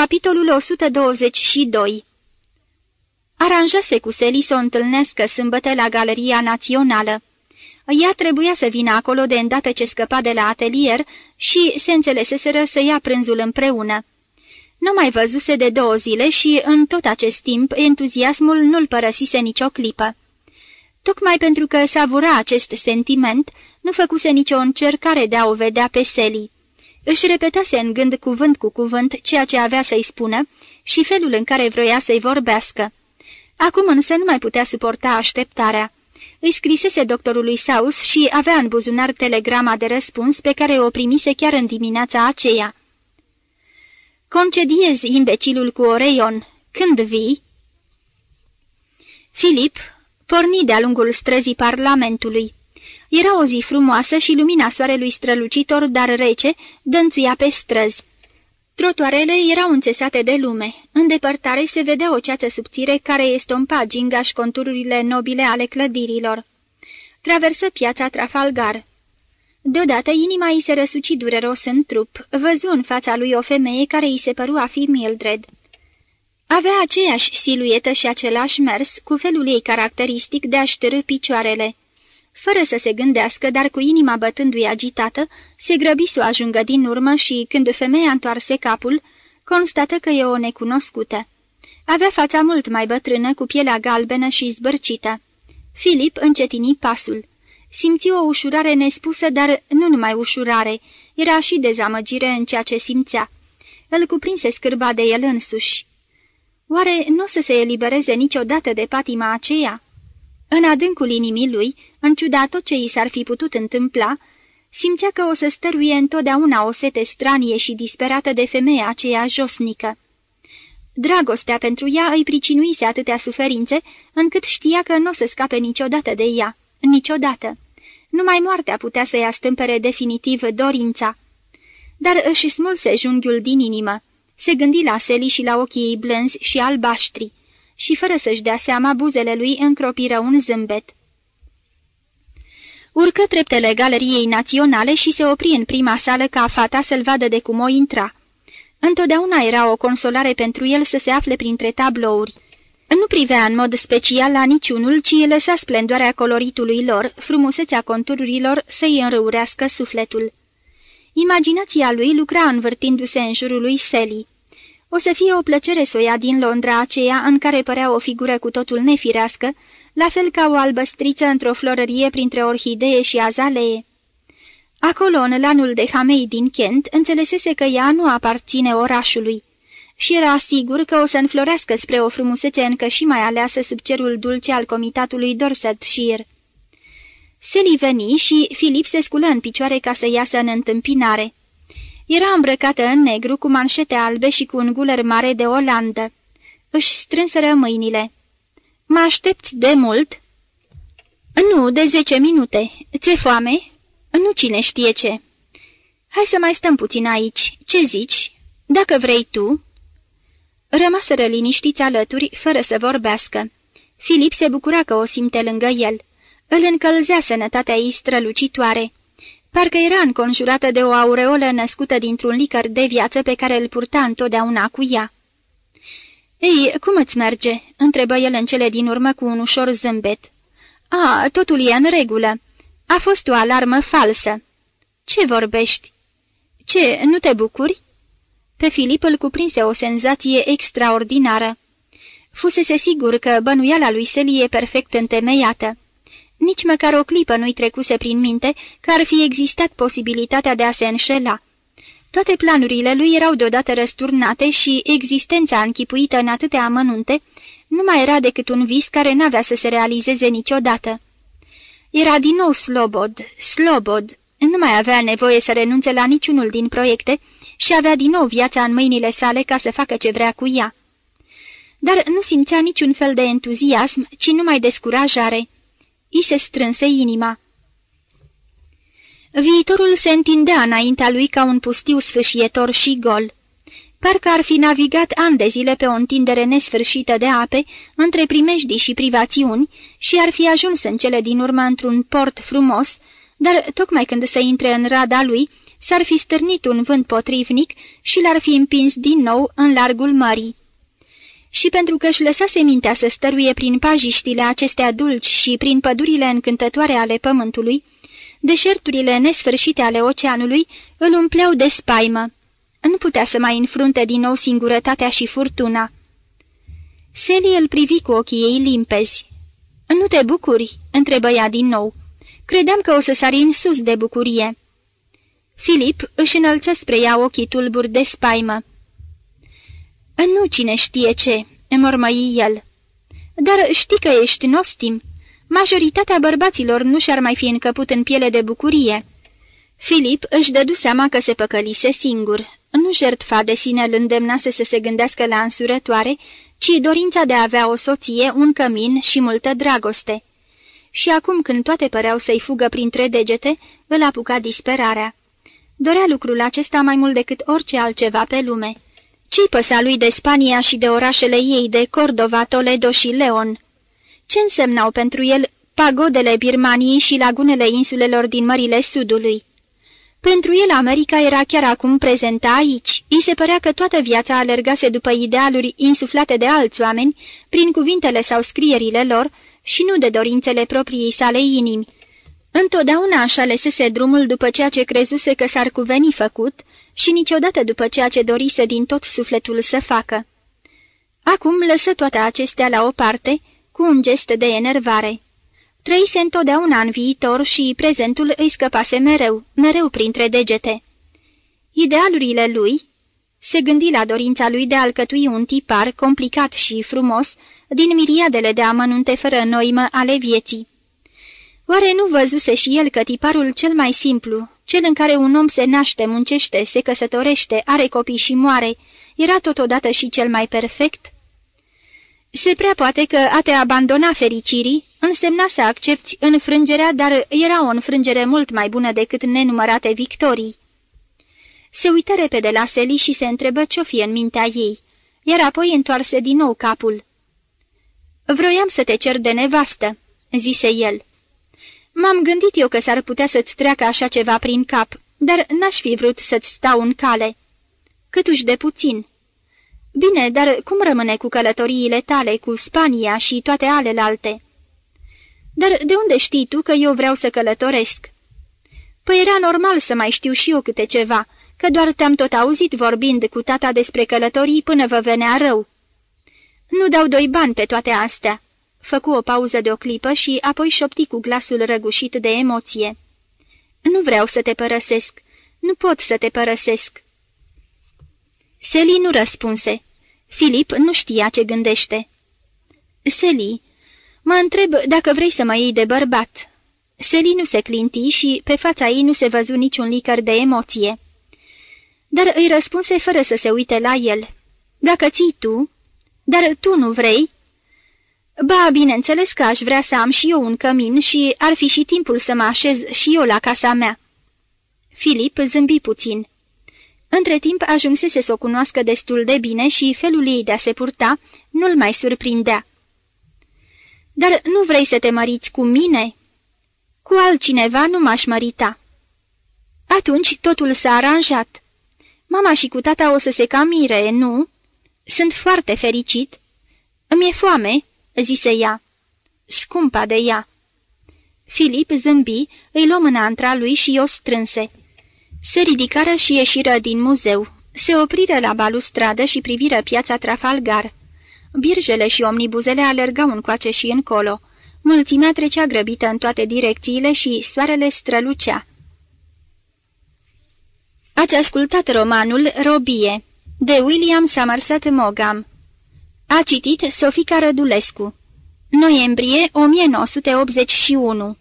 Capitolul 122 Aranjase cu Seli să o întâlnească sâmbătă la Galeria Națională. Ea trebuia să vină acolo de îndată ce scăpa de la atelier și se înțeleseseră să ia prânzul împreună. Nu mai văzuse de două zile și, în tot acest timp, entuziasmul nu-l părăsise nicio clipă. Tocmai pentru că savura acest sentiment, nu făcuse nicio încercare de a o vedea pe Seli. Își repetase în gând cuvânt cu cuvânt ceea ce avea să-i spună și felul în care vroia să-i vorbească. Acum însă nu mai putea suporta așteptarea. Îi scrisese doctorului Saus și avea în buzunar telegrama de răspuns pe care o primise chiar în dimineața aceea. Concediez imbecilul cu Oreion. Când vii? Filip porni de-a lungul străzii Parlamentului. Era o zi frumoasă și lumina soarelui strălucitor, dar rece, dănțuia pe străzi. Trotoarele erau înțesate de lume. În depărtare se vedea o ceață subțire care estompa gingaș contururile nobile ale clădirilor. Traversă piața Trafalgar. Deodată inima îi se răsuci dureros în trup. Văzu în fața lui o femeie care îi se păru a fi Mildred. Avea aceeași siluetă și același mers, cu felul ei caracteristic de a-și picioarele. Fără să se gândească, dar cu inima bătându-i agitată, se grăbi să o ajungă din urmă și, când femeia întoarse capul, constată că e o necunoscută. Avea fața mult mai bătrână, cu pielea galbenă și zbârcită. Filip încetini pasul. Simți o ușurare nespusă, dar nu numai ușurare, era și dezamăgire în ceea ce simțea. Îl cuprinse scârba de el însuși. Oare nu o să se elibereze niciodată de patima aceea? În adâncul inimii lui, în ciuda tot ce i s-ar fi putut întâmpla, simțea că o să stăruie întotdeauna o sete stranie și disperată de femeia aceea josnică. Dragostea pentru ea îi pricinuise atâtea suferințe, încât știa că nu o să scape niciodată de ea, niciodată. Numai moartea putea să-i astâmpere definitiv dorința. Dar își smulse junghiul din inimă. Se gândi la Seli și la ochii ei blânzi și albaștri și fără să-și dea seama, buzele lui încropiră un zâmbet. Urcă treptele galeriei naționale și se opri în prima sală ca fata să-l vadă de cum o intra. Întotdeauna era o consolare pentru el să se afle printre tablouri. Nu privea în mod special la niciunul, ci lăsa splendoarea coloritului lor, frumusețea contururilor să-i înrăurească sufletul. Imaginația lui lucra învârtindu-se în jurul lui Sally. O să fie o plăcere să o ia din Londra aceea în care părea o figură cu totul nefirească, la fel ca o albăstriță într-o florărie printre orhidee și azalee. Acolo, în lanul de Hamei din Kent, înțelesese că ea nu aparține orașului și era sigur că o să înflorească spre o frumusețe încă și mai aleasă sub cerul dulce al comitatului Dorsetshire. Sally veni și Filip se sculă în picioare ca să iasă în întâmpinare. Era îmbrăcată în negru, cu manșete albe și cu un guler mare de Olandă. Își strânseră mâinile. Mă aștepți de mult?" Nu, de zece minute. Ți-e foame?" Nu cine știe ce." Hai să mai stăm puțin aici. Ce zici? Dacă vrei tu." Rămaseră liniștiți alături, fără să vorbească. Filip se bucura că o simte lângă el. Îl încălzea sănătatea ei strălucitoare. Parcă era înconjurată de o aureolă născută dintr-un licăr de viață pe care îl purta întotdeauna cu ea. Ei, cum îți merge?" întrebă el în cele din urmă cu un ușor zâmbet. A, totul e în regulă. A fost o alarmă falsă." Ce vorbești?" Ce, nu te bucuri?" Pe Filip îl cuprinse o senzație extraordinară. Fusese sigur că bănuiala lui Seli e perfect întemeiată. Nici măcar o clipă nu-i trecuse prin minte că ar fi existat posibilitatea de a se înșela. Toate planurile lui erau deodată răsturnate și existența închipuită în atâtea amănunte nu mai era decât un vis care n-avea să se realizeze niciodată. Era din nou slobod, slobod, nu mai avea nevoie să renunțe la niciunul din proiecte și avea din nou viața în mâinile sale ca să facă ce vrea cu ea. Dar nu simțea niciun fel de entuziasm, ci numai descurajare i se strânse inima. Viitorul se întindea înaintea lui ca un pustiu sfâșietor și gol. Parcă ar fi navigat ani de zile pe o întindere nesfârșită de ape, între primejdii și privațiuni, și ar fi ajuns în cele din urmă într-un port frumos, dar tocmai când se intre în rada lui, s-ar fi stârnit un vânt potrivnic și l-ar fi împins din nou în largul mării. Și pentru că își lăsase mintea să stăruie prin pajiștile acestea dulci și prin pădurile încântătoare ale pământului, deșerturile nesfârșite ale oceanului îl umpleau de spaimă. Nu putea să mai înfrunte din nou singurătatea și furtuna. Sally îl privi cu ochii ei limpezi. Nu te bucuri?" întrebă ea din nou. Credeam că o să sari în sus de bucurie." Filip își înălță spre ea ochii tulburi de spaimă. Nu cine știe ce," mormăi el. Dar știi că ești nostim. Majoritatea bărbaților nu și-ar mai fi încăput în piele de bucurie." Filip își dădu seama că se păcălise singur. Nu jertfa de sine îl îndemnase să se gândească la însurătoare, ci dorința de a avea o soție, un cămin și multă dragoste. Și acum când toate păreau să-i fugă printre degete, îl apuca disperarea. Dorea lucrul acesta mai mult decât orice altceva pe lume. Ce-i păsa lui de Spania și de orașele ei, de Cordova, Toledo și Leon? Ce însemnau pentru el pagodele Birmaniei și lagunele insulelor din mările sudului? Pentru el America era chiar acum prezentă aici. Îi se părea că toată viața alergase după idealuri insuflate de alți oameni, prin cuvintele sau scrierile lor, și nu de dorințele propriei sale inimi. Întotdeauna așa lesese drumul după ceea ce crezuse că s-ar cuveni făcut și niciodată după ceea ce dorise din tot sufletul să facă. Acum lăsă toate acestea la o parte, cu un gest de enervare. Trăise întotdeauna în viitor și prezentul îi scăpase mereu, mereu printre degete. Idealurile lui se gândi la dorința lui de a alcătui un tipar complicat și frumos din miriadele de amănunte fără noimă ale vieții. Oare nu văzuse și el că tiparul cel mai simplu, cel în care un om se naște, muncește, se căsătorește, are copii și moare, era totodată și cel mai perfect? Se prea poate că a te abandona fericirii însemna să accepti înfrângerea, dar era o înfrângere mult mai bună decât nenumărate victorii. Se uită repede la Seli și se întrebă ce-o fie în mintea ei, iar apoi întoarse din nou capul. Vroiam să te cer de nevastă," zise el. M-am gândit eu că s-ar putea să-ți treacă așa ceva prin cap, dar n-aș fi vrut să-ți stau în cale." Câtuși de puțin." Bine, dar cum rămâne cu călătoriile tale, cu Spania și toate alelalte?" Dar de unde știi tu că eu vreau să călătoresc?" Păi era normal să mai știu și eu câte ceva, că doar te-am tot auzit vorbind cu tata despre călătorii până vă venea rău." Nu dau doi bani pe toate astea." Făcu o pauză de o clipă și apoi șopti cu glasul răgușit de emoție. Nu vreau să te părăsesc. Nu pot să te părăsesc." Seli nu răspunse. Filip nu știa ce gândește. Seli, mă întreb dacă vrei să mă iei de bărbat." Seli nu se clinti și pe fața ei nu se văzu niciun licăr de emoție. Dar îi răspunse fără să se uite la el. Dacă ții tu, dar tu nu vrei?" Ba, bineînțeles că aș vrea să am și eu un cămin și ar fi și timpul să mă așez și eu la casa mea." Filip zâmbi puțin. Între timp ajunsese să o cunoască destul de bine și felul ei de a se purta nu-l mai surprindea. Dar nu vrei să te măriți cu mine?" Cu altcineva nu m-aș mărita." Atunci totul s-a aranjat. Mama și cu tata o să se camire, nu?" Sunt foarte fericit." Îmi e foame," zise ea. Scumpa de ea." Filip zâmbi, îi luă mâna între lui și o strânse. Se ridicară și ieșiră din muzeu. Se opriră la balustradă și priviră piața Trafalgar. Birjele și omnibuzele alergau încoace și încolo. Mulțimea trecea grăbită în toate direcțiile și soarele strălucea. Ați ascultat romanul Robie de William Somerset Maugham. A citit Sofica Rădulescu. Noiembrie 1981